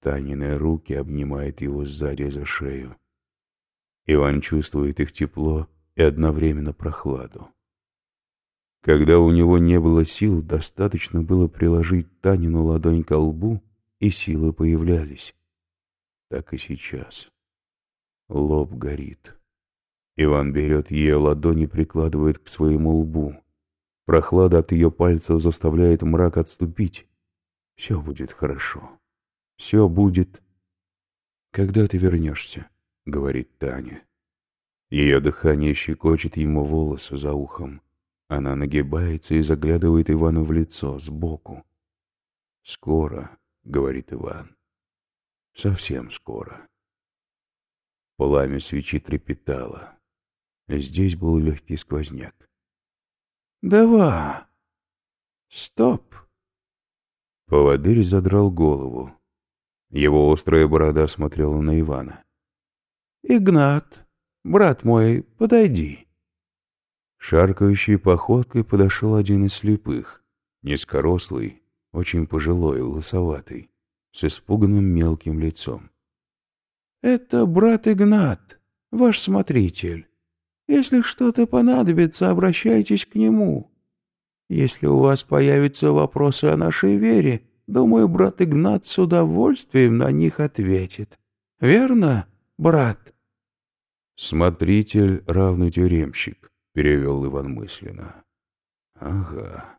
Танины руки обнимают его сзади за шею. Иван чувствует их тепло и одновременно прохладу. Когда у него не было сил, достаточно было приложить Танину ладонь к лбу, и силы появлялись. Так и сейчас. Лоб горит. Иван берет ее ладонь и прикладывает к своему лбу. Прохлада от ее пальцев заставляет мрак отступить. Все будет хорошо. Все будет... «Когда ты вернешься?» — говорит Таня. Ее дыхание щекочет ему волосы за ухом. Она нагибается и заглядывает Ивану в лицо, сбоку. «Скоро», — говорит Иван. «Совсем скоро». Пламя свечи трепетало. Здесь был легкий сквозняк. «Давай! Стоп!» Поводырь задрал голову. Его острая борода смотрела на Ивана. «Игнат, брат мой, подойди!» Шаркающей походкой подошел один из слепых, низкорослый, очень пожилой, лысоватый, с испуганным мелким лицом. «Это брат Игнат, ваш смотритель. Если что-то понадобится, обращайтесь к нему. Если у вас появятся вопросы о нашей вере, думаю, брат Игнат с удовольствием на них ответит. Верно, брат?» «Смотритель равный тюремщик», — перевел Иван мысленно. «Ага».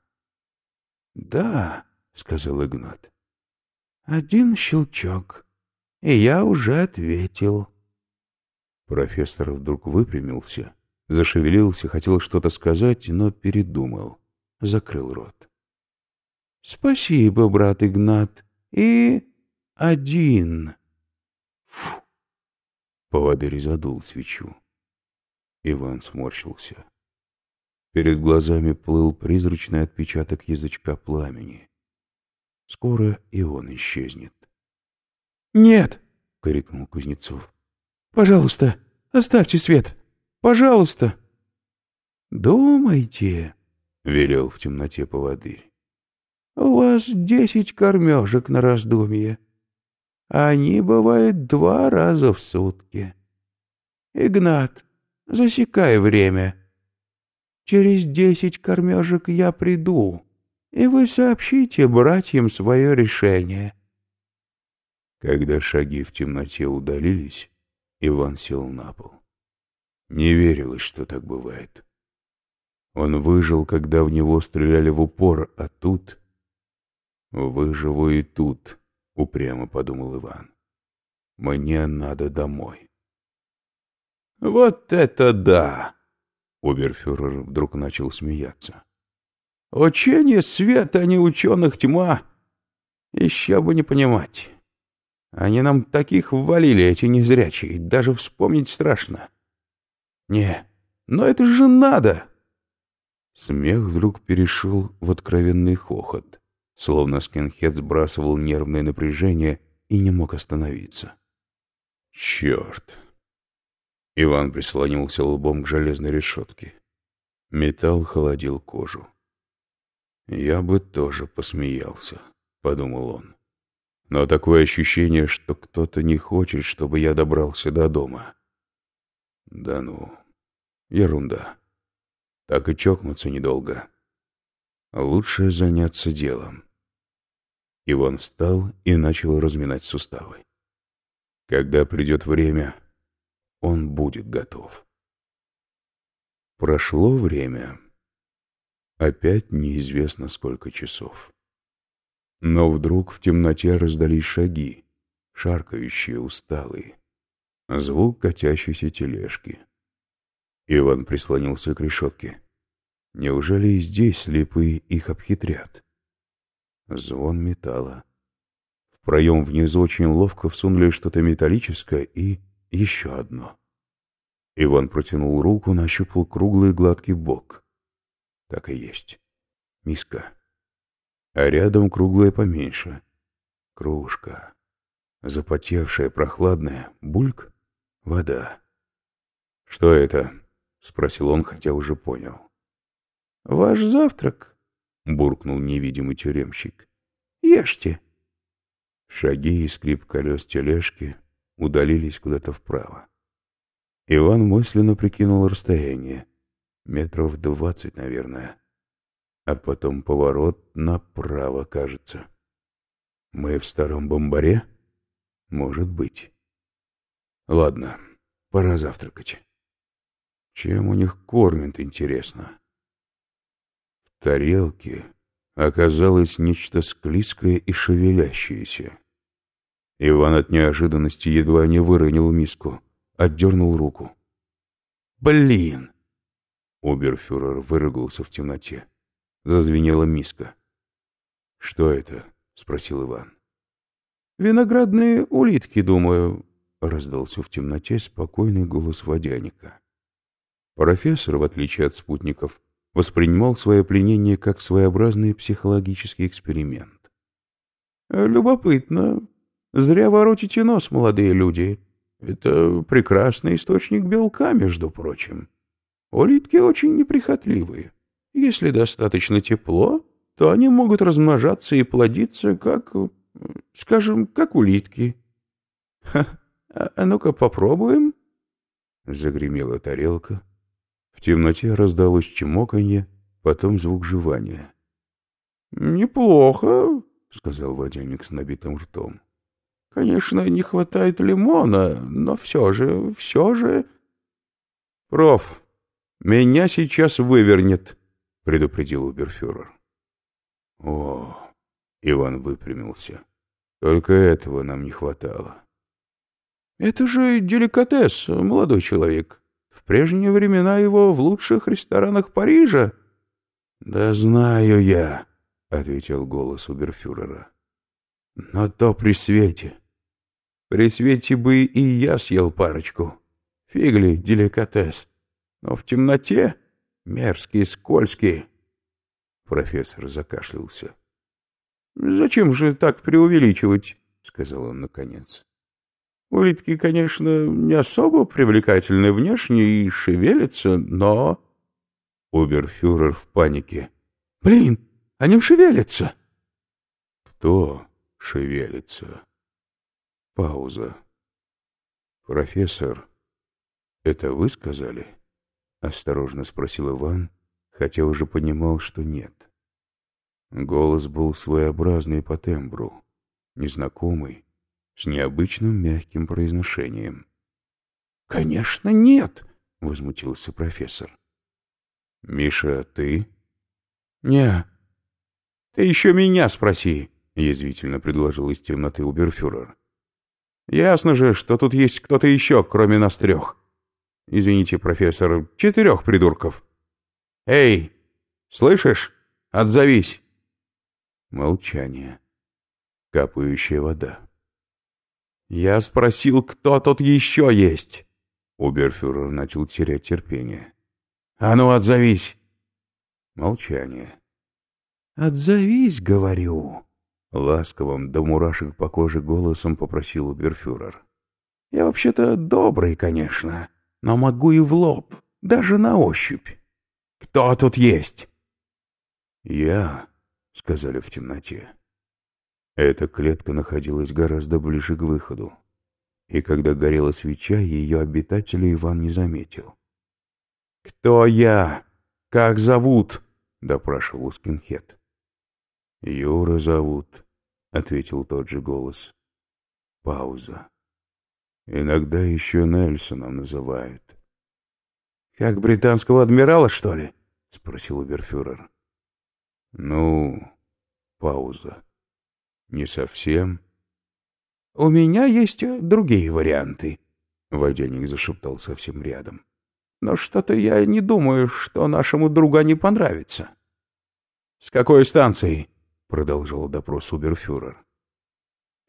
«Да», — сказал Игнат. «Один щелчок, и я уже ответил». Профессор вдруг выпрямился Зашевелился, хотел что-то сказать, но передумал. Закрыл рот. «Спасибо, брат Игнат. И один». Фу. Поводырь задул свечу. Иван сморщился. Перед глазами плыл призрачный отпечаток язычка пламени. Скоро и он исчезнет. «Нет!» — крикнул Кузнецов. «Пожалуйста, оставьте свет!» Пожалуйста. Думайте, — велел в темноте поводырь. У вас десять кормежек на раздумье. Они бывают два раза в сутки. Игнат, засекай время. Через десять кормежек я приду, и вы сообщите братьям свое решение. Когда шаги в темноте удалились, Иван сел на пол. Не верилось, что так бывает. Он выжил, когда в него стреляли в упор, а тут... «Выживу и тут», — упрямо подумал Иван. «Мне надо домой». «Вот это да!» — Оберфюрер вдруг начал смеяться. «Учение света, а не ученых тьма. Еще бы не понимать. Они нам таких ввалили, эти незрячие, даже вспомнить страшно. Не, но это же надо!» Смех вдруг перешел в откровенный хохот, словно скинхед сбрасывал нервное напряжение и не мог остановиться. «Черт!» Иван прислонился лбом к железной решетке. Металл холодил кожу. «Я бы тоже посмеялся», — подумал он. «Но такое ощущение, что кто-то не хочет, чтобы я добрался до дома. Да ну, ерунда. Так и чокнуться недолго. Лучше заняться делом. Иван встал и начал разминать суставы. Когда придет время, он будет готов. Прошло время. Опять неизвестно сколько часов. Но вдруг в темноте раздались шаги, шаркающие, усталые. Звук катящейся тележки. Иван прислонился к решетке. Неужели и здесь слепые их обхитрят? Звон металла. В проем внизу очень ловко всунули что-то металлическое и еще одно. Иван протянул руку, нащупал круглый гладкий бок. Так и есть. Миска. А рядом круглая поменьше. Кружка. Запотевшая, прохладная. Бульк. Вода. «Что это?» — спросил он, хотя уже понял. «Ваш завтрак», — буркнул невидимый тюремщик. «Ешьте». Шаги и скрип колес тележки удалились куда-то вправо. Иван мысленно прикинул расстояние. Метров двадцать, наверное. А потом поворот направо, кажется. Мы в старом бомбаре? Может быть. Ладно, пора завтракать. Чем у них кормят, интересно? Тарелке оказалось нечто склизкое и шевелящееся. Иван от неожиданности едва не выронил миску, отдернул руку. «Блин!» Оберфюрер выругался в темноте. Зазвенела миска. «Что это?» — спросил Иван. «Виноградные улитки, думаю», — раздался в темноте спокойный голос водяника. Профессор, в отличие от спутников, воспринимал свое пленение как своеобразный психологический эксперимент. «Любопытно. Зря воротите нос, молодые люди. Это прекрасный источник белка, между прочим. Улитки очень неприхотливые. Если достаточно тепло, то они могут размножаться и плодиться, как, скажем, как улитки. Ха, а, а ну-ка попробуем. Загремела тарелка, в темноте раздалось чмоканье, потом звук жевания. — Неплохо, — сказал водяник с набитым ртом. — Конечно, не хватает лимона, но все же, все же... — Проф, меня сейчас вывернет, — предупредил уберфюрер. — О, — Иван выпрямился, — только этого нам не хватало. — Это же деликатес, молодой человек прежние времена его в лучших ресторанах Парижа. — Да знаю я, — ответил голос уберфюрера. — Но то при свете. При свете бы и я съел парочку. Фигли, деликатес. Но в темноте мерзкий, скользкий. Профессор закашлялся. — Зачем же так преувеличивать? — сказал он наконец. Улитки, конечно, не особо привлекательны внешне и шевелятся, но... Уберфюрер в панике. «Блин, они шевелятся!» «Кто шевелится?» Пауза. «Профессор, это вы сказали?» Осторожно спросил Иван, хотя уже понимал, что нет. Голос был своеобразный по тембру, незнакомый, с необычным мягким произношением. «Конечно, нет!» — возмутился профессор. «Миша, ты?» «Не, ты еще меня спроси», — язвительно предложил из темноты Уберфюрер. «Ясно же, что тут есть кто-то еще, кроме нас трех. Извините, профессор, четырех придурков. Эй, слышишь? Отзовись!» Молчание. Капающая вода. «Я спросил, кто тут еще есть?» Уберфюрер начал терять терпение. «А ну, отзовись!» Молчание. «Отзовись, говорю!» Ласковым до мурашек по коже голосом попросил Уберфюрер. «Я вообще-то добрый, конечно, но могу и в лоб, даже на ощупь. Кто тут есть?» «Я», — сказали в темноте. Эта клетка находилась гораздо ближе к выходу, и когда горела свеча, ее обитателя Иван не заметил. «Кто я? Как зовут?» — допрашивал скинхед. «Юра зовут», — ответил тот же голос. Пауза. «Иногда еще Нельсоном называют». «Как британского адмирала, что ли?» — спросил Уберфюрер. «Ну...» Пауза. Не совсем. У меня есть другие варианты, водяник зашептал совсем рядом. Но что-то я не думаю, что нашему другу не понравится. С какой станции? продолжал допрос Уберфюрер.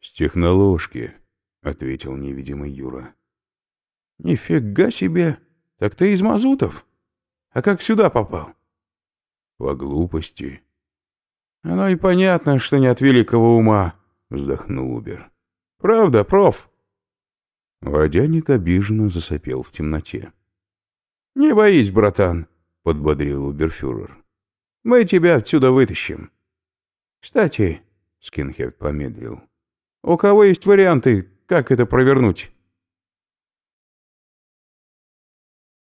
С техноложки, ответил невидимый Юра. Нифига себе! Так ты из Мазутов? А как сюда попал? По глупости, оно и понятно, что не от великого ума, вздохнул Убер. Правда, проф? Водяник обиженно засопел в темноте. Не боись, братан, подбодрил Уберфюрер. Мы тебя отсюда вытащим. Кстати, Скинхед помедлил. У кого есть варианты, как это провернуть?»